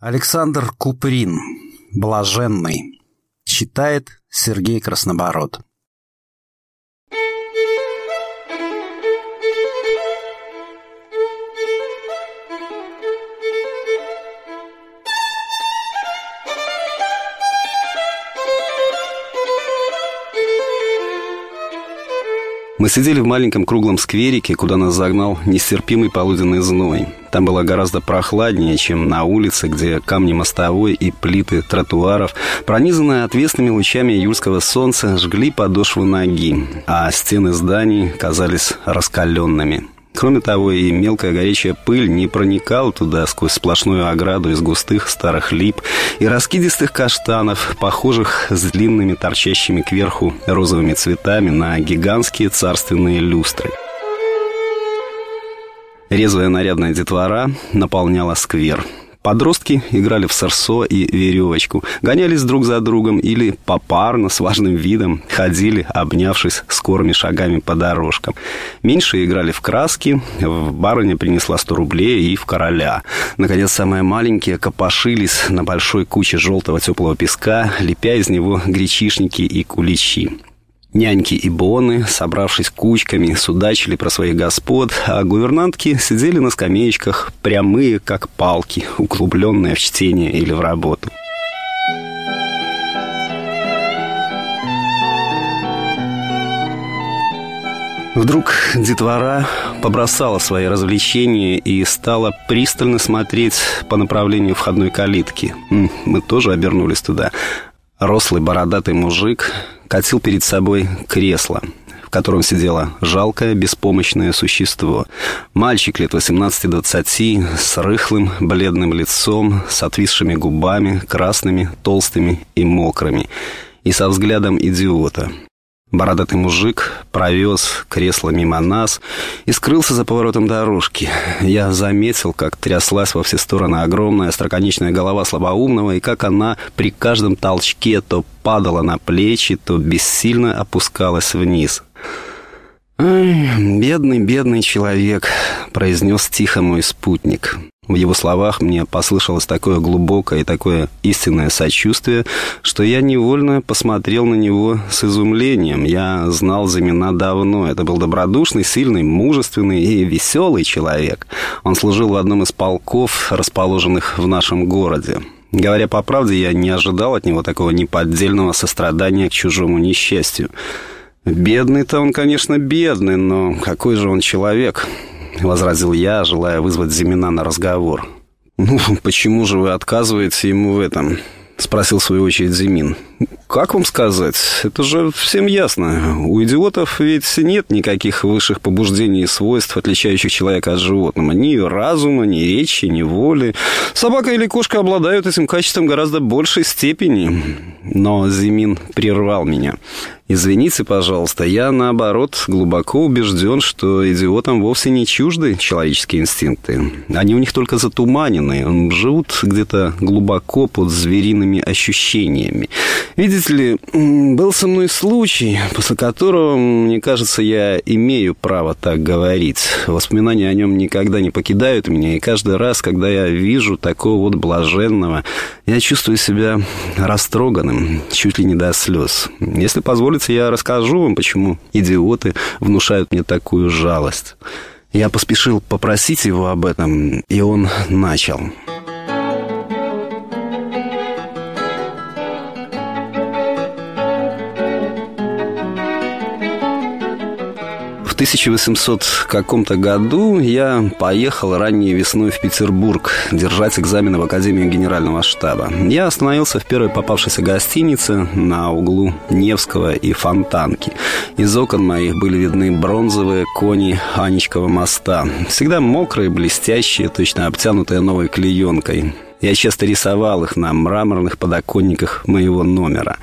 Александр Куприн. Блаженный. Читает Сергей Краснобород. Мы сидели в маленьком круглом скверике, куда нас загнал нестерпимый полуденный зной. Там было гораздо прохладнее, чем на улице, где камни мостовой и плиты тротуаров, пронизанные отвесными лучами июльского солнца, жгли подошву ноги, а стены зданий казались раскаленными. Кроме того, и мелкая горячая пыль не проникала туда сквозь сплошную ограду из густых старых лип и раскидистых каштанов, похожих с длинными торчащими кверху розовыми цветами на гигантские царственные люстры. Резвая нарядная детвора наполняла сквер – Подростки играли в сорсо и веревочку, гонялись друг за другом или попарно с важным видом ходили, обнявшись скорыми шагами по дорожкам. Меньшие играли в краски, в барыня принесла 100 рублей и в короля. Наконец, самые маленькие копошились на большой куче желтого теплого песка, лепя из него гречишники и куличи. Няньки и боны, собравшись кучками, судачили про своих господ, а гувернантки сидели на скамеечках, прямые, как палки, углубленные в чтение или в работу. Вдруг детвора побросала свои развлечения и стала пристально смотреть по направлению входной калитки. Мы тоже обернулись туда. Рослый бородатый мужик катил перед собой кресло, в котором сидело жалкое, беспомощное существо. Мальчик лет 18-20, с рыхлым, бледным лицом, с отвисшими губами, красными, толстыми и мокрыми, и со взглядом идиота. Бородатый мужик провез кресло мимо нас и скрылся за поворотом дорожки. Я заметил, как тряслась во все стороны огромная остроконечная голова слабоумного, и как она при каждом толчке то падала на плечи, то бессильно опускалась вниз. «Ай, бедный, бедный человек», — произнес тихо мой спутник. В его словах мне послышалось такое глубокое и такое истинное сочувствие, что я невольно посмотрел на него с изумлением. Я знал Замина давно. Это был добродушный, сильный, мужественный и веселый человек. Он служил в одном из полков, расположенных в нашем городе. Говоря по правде, я не ожидал от него такого неподдельного сострадания к чужому несчастью. Бедный-то он, конечно, бедный, но какой же он человек? — возразил я, желая вызвать Зимина на разговор. «Ну, почему же вы отказываете ему в этом?» — спросил в свою очередь Зимин. «Как вам сказать? Это же всем ясно. У идиотов ведь нет никаких высших побуждений и свойств, отличающих человека от животного. Ни разума, ни речи, ни воли. Собака или кошка обладают этим качеством гораздо большей степени». Но Зимин прервал меня. Извините, пожалуйста, я, наоборот, глубоко убежден, что идиотам вовсе не чужды человеческие инстинкты. Они у них только затуманены, живут где-то глубоко под звериными ощущениями. Видите ли, был со мной случай, после которого, мне кажется, я имею право так говорить. Воспоминания о нем никогда не покидают меня, и каждый раз, когда я вижу такого вот блаженного, я чувствую себя растроганным, чуть ли не до слез. Если позволите, я расскажу вам, почему идиоты внушают мне такую жалость. Я поспешил попросить его об этом, и он начал. 1800 каком-то году я поехал ранней весной в Петербург держать экзамены в Академию Генерального штаба. Я остановился в первой попавшейся гостинице на углу Невского и Фонтанки. Из окон моих были видны бронзовые кони Анечкова моста. Всегда мокрые, блестящие, точно обтянутые новой клеенкой. Я часто рисовал их на мраморных подоконниках моего номера.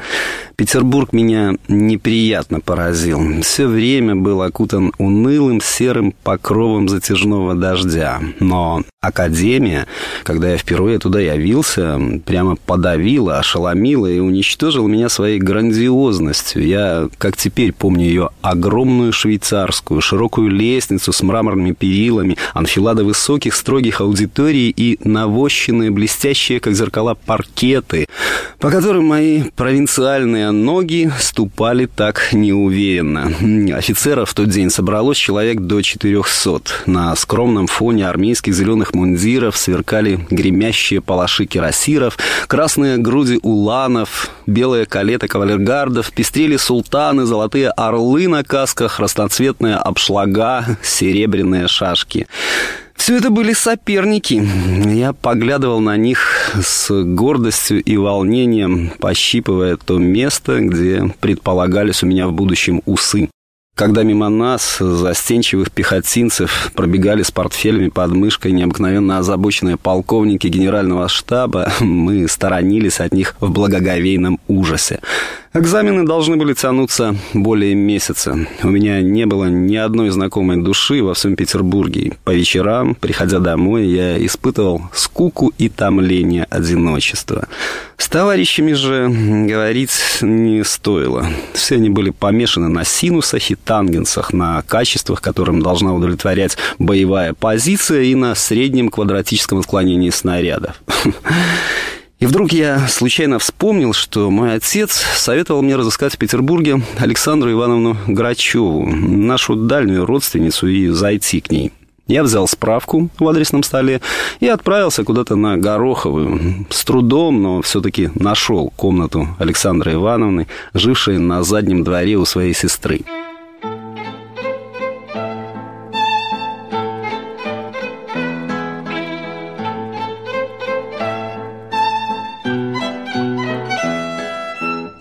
Петербург меня неприятно поразил. Все время был окутан унылым серым покровом затяжного дождя. Но Академия, когда я впервые туда явился, прямо подавила, ошеломила и уничтожила меня своей грандиозностью. Я, как теперь, помню ее огромную швейцарскую, широкую лестницу с мраморными перилами, анфилады высоких, строгих аудиторий и навощенные, блестящие, как зеркала, паркеты, по которым мои провинциальные ноги ступали так неуверенно. Офицеров в тот день собралось человек до 400. На скромном фоне армейских зеленых мундиров сверкали гремящие палаши кирасиров, красные груди уланов, белые калеты кавалергардов, пестрели султаны, золотые орлы на касках, разноцветные обшлага, серебряные шашки. Все это были соперники. Я поглядывал на них с гордостью и волнением, пощипывая то место, где предполагались у меня в будущем усы. Когда мимо нас, застенчивых пехотинцев, пробегали с портфелями под мышкой необыкновенно озабоченные полковники генерального штаба, мы сторонились от них в благоговейном ужасе. Экзамены должны были тянуться более месяца. У меня не было ни одной знакомой души во всем Петербурге. По вечерам, приходя домой, я испытывал скуку и томление одиночества. Товарищами же говорить не стоило. Все они были помешаны на синусах и тангенсах, на качествах, которым должна удовлетворять боевая позиция и на среднем квадратическом отклонении снарядов. И вдруг я случайно вспомнил, что мой отец советовал мне разыскать в Петербурге Александру Ивановну Грачеву, нашу дальнюю родственницу, и зайти к ней. Я взял справку в адресном столе и отправился куда-то на Гороховую. С трудом, но все-таки нашел комнату Александры Ивановны, жившей на заднем дворе у своей сестры.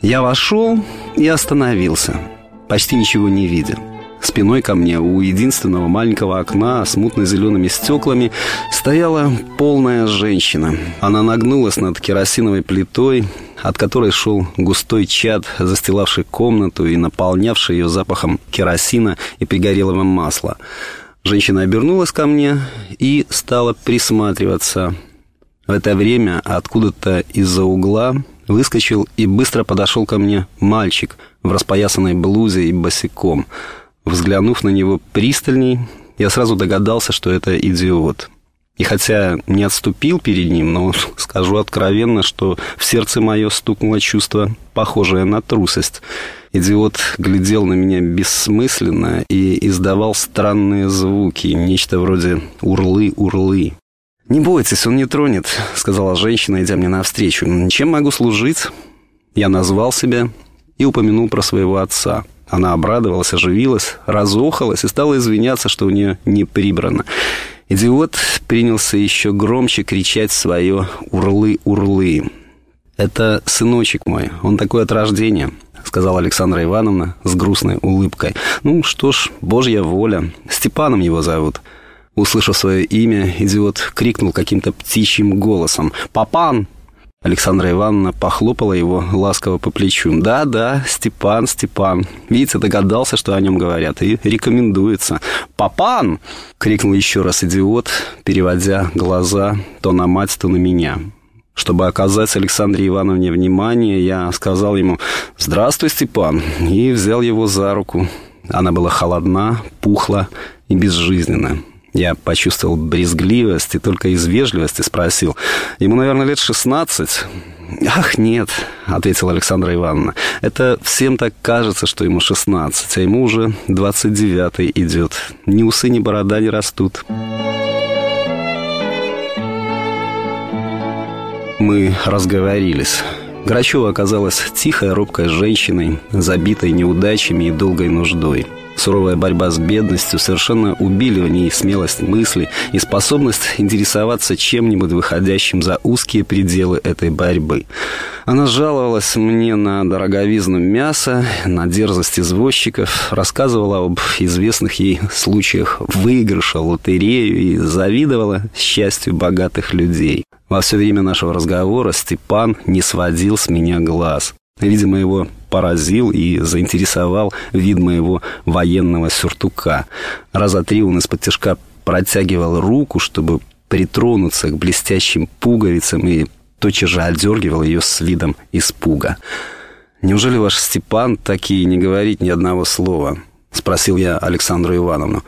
Я вошел и остановился, почти ничего не видя. Спиной ко мне у единственного маленького окна с мутно-зелеными стеклами стояла полная женщина. Она нагнулась над керосиновой плитой, от которой шел густой чад, застилавший комнату и наполнявший ее запахом керосина и пригорелого масла. Женщина обернулась ко мне и стала присматриваться. В это время откуда-то из-за угла выскочил и быстро подошел ко мне мальчик в распоясанной блузе и босиком. Взглянув на него пристальней, я сразу догадался, что это идиот. И хотя не отступил перед ним, но скажу откровенно, что в сердце мое стукнуло чувство, похожее на трусость. Идиот глядел на меня бессмысленно и издавал странные звуки, нечто вроде «урлы-урлы». «Не бойтесь, он не тронет», — сказала женщина, идя мне навстречу. «Чем могу служить?» Я назвал себя и упомянул про своего отца. Она обрадовалась, оживилась, разохалась и стала извиняться, что у нее не прибрано. Идиот принялся еще громче кричать свое «урлы-урлы». «Это сыночек мой, он такой от рождения», — сказала Александра Ивановна с грустной улыбкой. «Ну что ж, божья воля. Степаном его зовут». Услышав свое имя, идиот крикнул каким-то птичьим голосом «Папан!». Александра Ивановна похлопала его ласково по плечу. «Да, да, Степан, Степан. Видите, догадался, что о нем говорят, и рекомендуется. Папан!» — крикнул еще раз идиот, переводя глаза то на мать, то на меня. Чтобы оказать Александре Ивановне внимание, я сказал ему «Здравствуй, Степан!» и взял его за руку. Она была холодна, пухла и безжизненна. Я почувствовал брезгливость и только из вежливости спросил. Ему, наверное, лет шестнадцать. «Ах, нет», — ответила Александра Ивановна. «Это всем так кажется, что ему шестнадцать, а ему уже двадцать девятый идет. Ни усы, ни борода не растут». Мы разговорились. Грачева оказалась тихой, робкой женщиной, забитой неудачами и долгой нуждой. Суровая борьба с бедностью совершенно убили в ней смелость мысли и способность интересоваться чем-нибудь выходящим за узкие пределы этой борьбы. Она жаловалась мне на дороговизну мяса, на дерзость извозчиков, рассказывала об известных ей случаях выигрыша лотерею и завидовала счастью богатых людей. Во все время нашего разговора Степан не сводил с меня глаз. Видимо, его поразил и заинтересовал вид моего военного сюртука. Раза три он из-под тяжка протягивал руку, чтобы притронуться к блестящим пуговицам и тотчас же отдергивал ее с видом испуга. «Неужели ваш Степан так и не говорит ни одного слова?» — спросил я Александру Ивановну.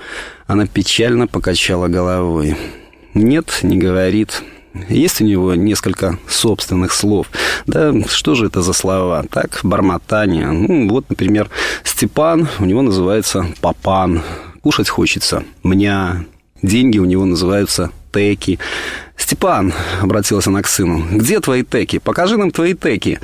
Она печально покачала головой. «Нет, не говорит. Есть у него несколько собственных слов. Да что же это за слова? Так, бормотание. Ну, вот, например, Степан, у него называется Папан. Кушать хочется. Меня. Деньги у него называются теки. «Степан», — обратилась она к сыну, — «где твои теки? Покажи нам твои теки».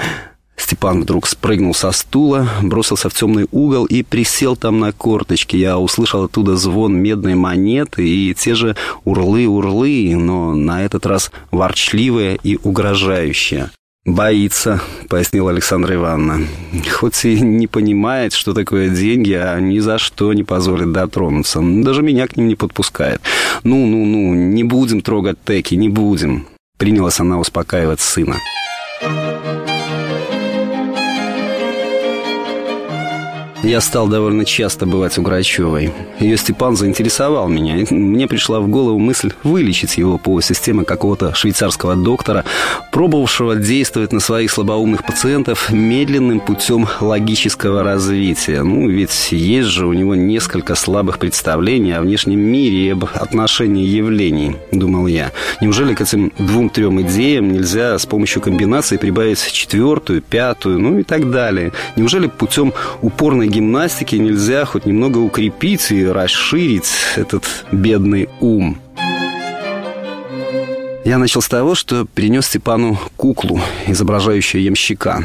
Степан вдруг спрыгнул со стула, бросился в темный угол и присел там на корточки. Я услышал оттуда звон медной монеты и те же урлы-урлы, но на этот раз ворчливые и угрожающие. «Боится», — пояснила Александра Ивановна. «Хоть и не понимает, что такое деньги, а ни за что не позволит дотронуться. Даже меня к ним не подпускает. Ну-ну-ну, не будем трогать теки, не будем». Принялась она успокаивать сына. Я стал довольно часто бывать у Грачевой. Ее Степан заинтересовал меня. Мне пришла в голову мысль вылечить его по системе какого-то швейцарского доктора, пробовавшего действовать на своих слабоумных пациентов медленным путем логического развития. Ну, ведь есть же у него несколько слабых представлений о внешнем мире и об отношении явлений, думал я. Неужели к этим двум-трем идеям нельзя с помощью комбинации прибавить четвертую, пятую, ну и так далее? Неужели путем упорной гимнастики нельзя хоть немного укрепить и расширить этот бедный ум. Я начал с того, что принес Степану куклу, изображающую ямщика.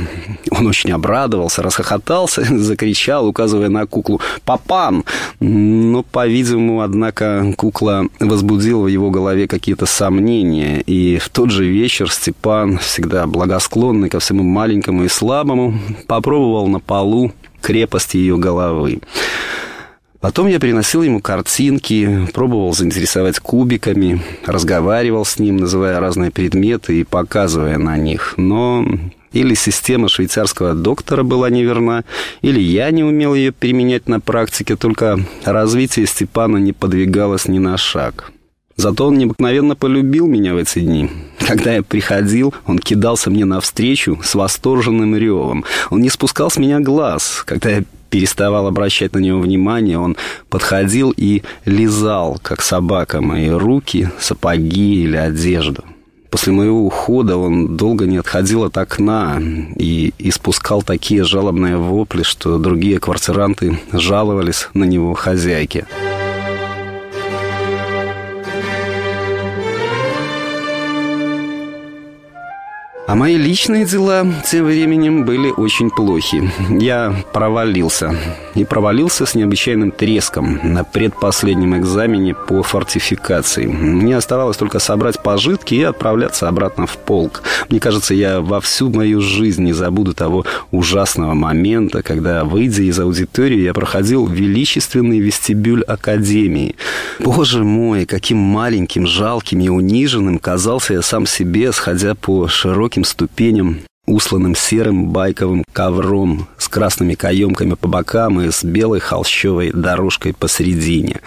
Он очень обрадовался, расхохотался, закричал, указывая на куклу «Папан!». Но, по-видимому, однако, кукла возбудила в его голове какие-то сомнения. И в тот же вечер Степан, всегда благосклонный ко всему маленькому и слабому, попробовал на полу крепость ее головы. Потом я приносил ему картинки, пробовал заинтересовать кубиками, разговаривал с ним, называя разные предметы и показывая на них. Но или система швейцарского доктора была неверна, или я не умел ее применять на практике, только развитие Степана не подвигалось ни на шаг. Зато он необыкновенно полюбил меня в эти дни. Когда я приходил, он кидался мне навстречу с восторженным ревом. Он не спускал с меня глаз. Когда я переставал обращать на него внимание, он подходил и лизал, как собака, мои руки, сапоги или одежду. После моего ухода он долго не отходил от окна и испускал такие жалобные вопли, что другие квартиранты жаловались на него хозяйке. А мои личные дела тем временем были очень плохи. Я провалился. И провалился с необычайным треском на предпоследнем экзамене по фортификации. Мне оставалось только собрать пожитки и отправляться обратно в полк. Мне кажется, я во всю мою жизнь не забуду того ужасного момента, когда, выйдя из аудитории, я проходил величественный вестибюль Академии. Боже мой, каким маленьким, жалким и униженным казался я сам себе, сходя по широким широким ступеням, усланным серым байковым ковром с красными каемками по бокам и с белой холщовой дорожкой посередине.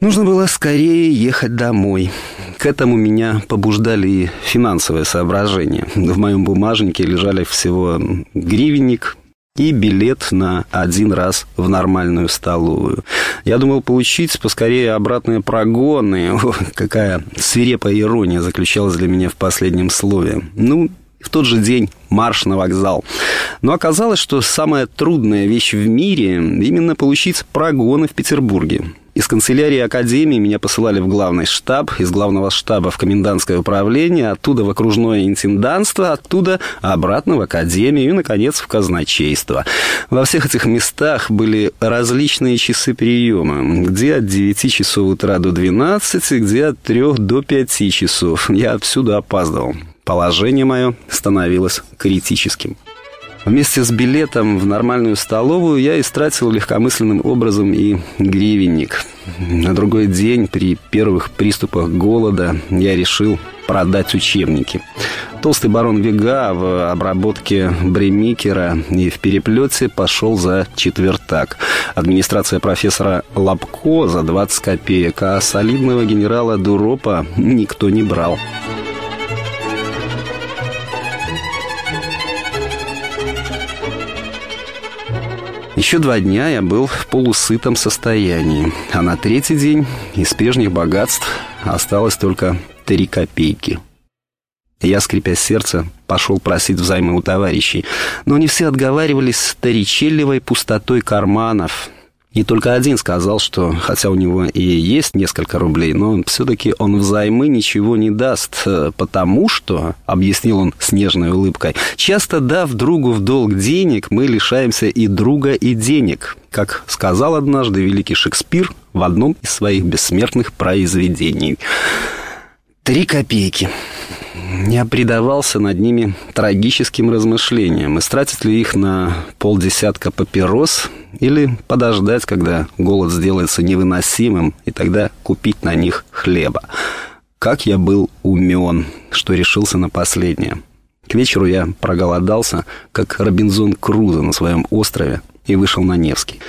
Нужно было скорее ехать домой. К этому меня побуждали и финансовые соображения. В моем бумажнике лежали всего гривенник, и билет на один раз в нормальную столовую. Я думал получить поскорее обратные прогоны. О, какая свирепая ирония заключалась для меня в последнем слове. Ну, в тот же день марш на вокзал. Но оказалось, что самая трудная вещь в мире именно получить прогоны в Петербурге. Из канцелярии Академии меня посылали в главный штаб, из главного штаба в комендантское управление, оттуда в окружное интенданство, оттуда обратно в Академию и, наконец, в казначейство. Во всех этих местах были различные часы приема, где от 9 часов утра до 12, где от 3 до 5 часов. Я отсюда опаздывал. Положение мое становилось критическим. Вместе с билетом в нормальную столовую я истратил легкомысленным образом и гривенник. На другой день при первых приступах голода я решил продать учебники. Толстый барон Вега в обработке Бремикера и в переплете пошел за четвертак. Администрация профессора Лапко за 20 копеек, а солидного генерала Дуропа никто не брал. Еще два дня я был в полусытом состоянии, а на третий день из прежних богатств осталось только три копейки – я, скрипя сердце, пошел просить взаймы у товарищей. Но они все отговаривались старичелливой пустотой карманов. И только один сказал, что, хотя у него и есть несколько рублей, но все-таки он взаймы ничего не даст, потому что, объяснил он с нежной улыбкой, часто дав другу в долг денег, мы лишаемся и друга, и денег, как сказал однажды великий Шекспир в одном из своих бессмертных произведений. Три копейки. Я предавался над ними трагическим размышлениям. Истратить ли их на полдесятка папирос или подождать, когда голод сделается невыносимым, и тогда купить на них хлеба. Как я был умен, что решился на последнее. К вечеру я проголодался, как Робинзон Крузо на своем острове, и вышел на Невский.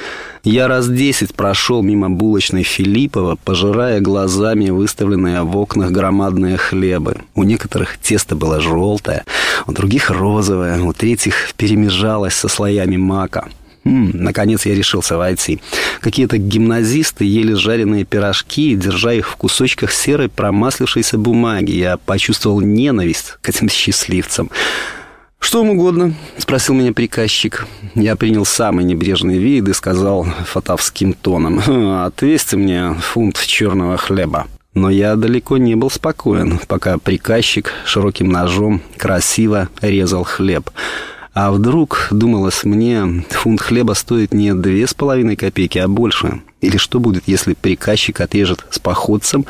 Я раз десять прошел мимо булочной Филиппова, пожирая глазами выставленные в окнах громадные хлебы. У некоторых тесто было желтое, у других розовое, у третьих перемежалось со слоями мака. М-м, наконец я решился войти. Какие-то гимназисты ели жареные пирожки, держа их в кусочках серой промаслившейся бумаги. Я почувствовал ненависть к этим счастливцам. «Что вам угодно?» — спросил меня приказчик. Я принял самый небрежный вид и сказал фатовским тоном. «Отвесьте мне фунт черного хлеба». Но я далеко не был спокоен, пока приказчик широким ножом красиво резал хлеб. А вдруг, думалось мне, фунт хлеба стоит не две с половиной копейки, а больше? Или что будет, если приказчик отрежет с походцем?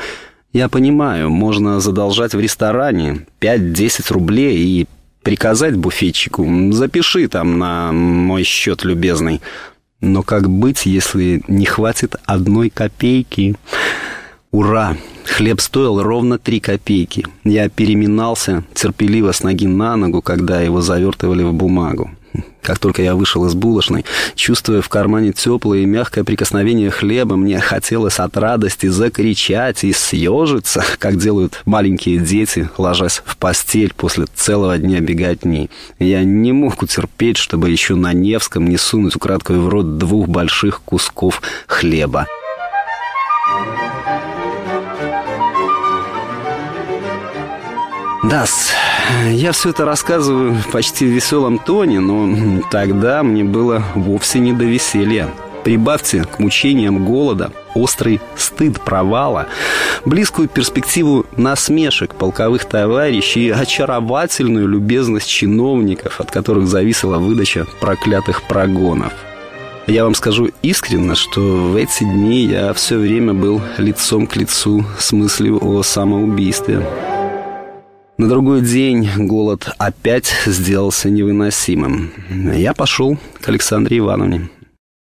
Я понимаю, можно задолжать в ресторане 5-10 рублей и приказать буфетчику «Запиши там на мой счет, любезный». Но как быть, если не хватит одной копейки? Ура! Хлеб стоил ровно три копейки. Я переминался терпеливо с ноги на ногу, когда его завертывали в бумагу. Как только я вышел из булочной, чувствуя в кармане теплое и мягкое прикосновение хлеба, мне хотелось от радости закричать и съежиться, как делают маленькие дети, ложась в постель после целого дня беготни. Я не мог утерпеть, чтобы еще на Невском не сунуть украдкой в рот двух больших кусков хлеба. Да, я все это рассказываю почти в веселом тоне, но тогда мне было вовсе не до веселья. Прибавьте к мучениям голода острый стыд провала, близкую перспективу насмешек полковых товарищей и очаровательную любезность чиновников, от которых зависела выдача проклятых прогонов. Я вам скажу искренне, что в эти дни я все время был лицом к лицу с мыслью о самоубийстве. На другой день голод опять сделался невыносимым. Я пошел к Александре Ивановне.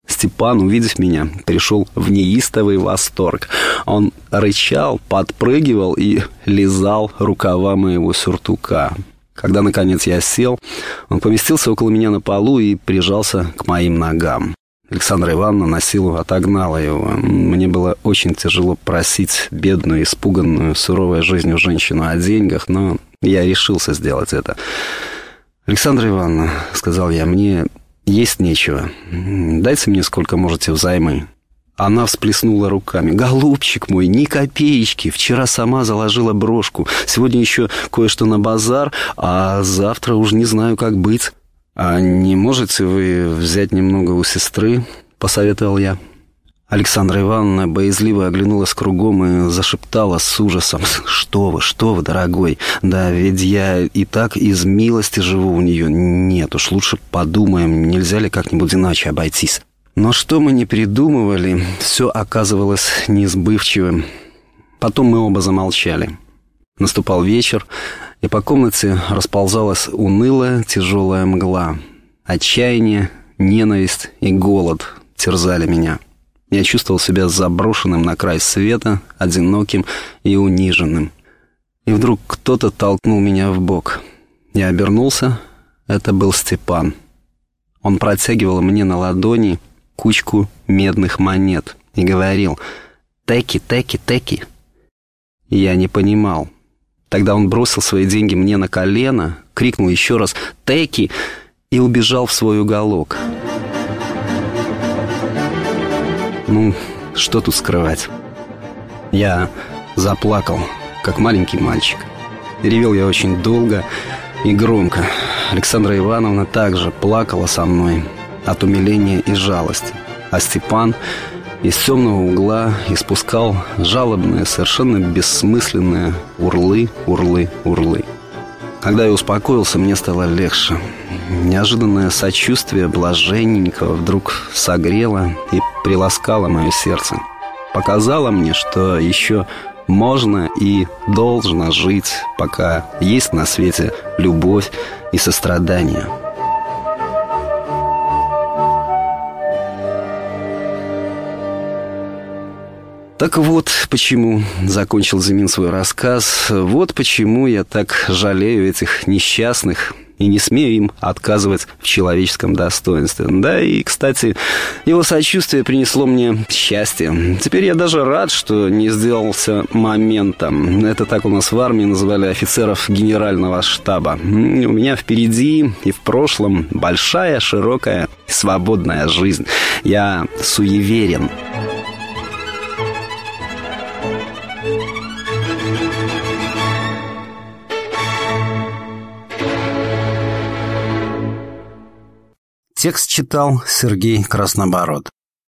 Степан, увидев меня, пришел в неистовый восторг. Он рычал, подпрыгивал и лизал рукава моего сюртука. Когда, наконец, я сел, он поместился около меня на полу и прижался к моим ногам. Александра Ивановна на силу отогнала его. Мне было очень тяжело просить бедную, испуганную, суровой жизнью женщину о деньгах, но я решился сделать это. «Александра Ивановна», — сказал я, — «мне есть нечего. Дайте мне сколько можете взаймы». Она всплеснула руками. «Голубчик мой, ни копеечки. Вчера сама заложила брошку. Сегодня еще кое-что на базар, а завтра уж не знаю, как быть». «А не можете вы взять немного у сестры?» — посоветовал я. Александра Ивановна боязливо оглянулась кругом и зашептала с ужасом. «Что вы, что вы, дорогой? Да ведь я и так из милости живу у нее. Нет уж, лучше подумаем, нельзя ли как-нибудь иначе обойтись». Но что мы не придумывали, все оказывалось неизбывчивым. Потом мы оба замолчали. Наступал вечер, и по комнате расползалась унылая тяжелая мгла. Отчаяние, ненависть и голод терзали меня. Я чувствовал себя заброшенным на край света, одиноким и униженным. И вдруг кто-то толкнул меня в бок. Я обернулся. Это был Степан. Он протягивал мне на ладони кучку медных монет и говорил «Теки, теки, теки». Я не понимал. Тогда он бросил свои деньги мне на колено, крикнул еще раз «Теки!» и убежал в свой уголок. Ну, что тут скрывать? Я заплакал, как маленький мальчик. Ревел я очень долго и громко. Александра Ивановна также плакала со мной от умиления и жалости. А Степан из темного угла испускал жалобные, совершенно бессмысленные урлы, урлы, урлы. Когда я успокоился, мне стало легче. Неожиданное сочувствие блаженненького вдруг согрело и приласкало мое сердце. Показало мне, что еще можно и должно жить, пока есть на свете любовь и сострадание. Так вот почему, закончил Зимин свой рассказ, вот почему я так жалею этих несчастных и не смею им отказывать в человеческом достоинстве. Да и, кстати, его сочувствие принесло мне счастье. Теперь я даже рад, что не сделался моментом. Это так у нас в армии называли офицеров генерального штаба. У меня впереди и в прошлом большая, широкая, свободная жизнь. Я суеверен. Текст читал Сергей Краснобород.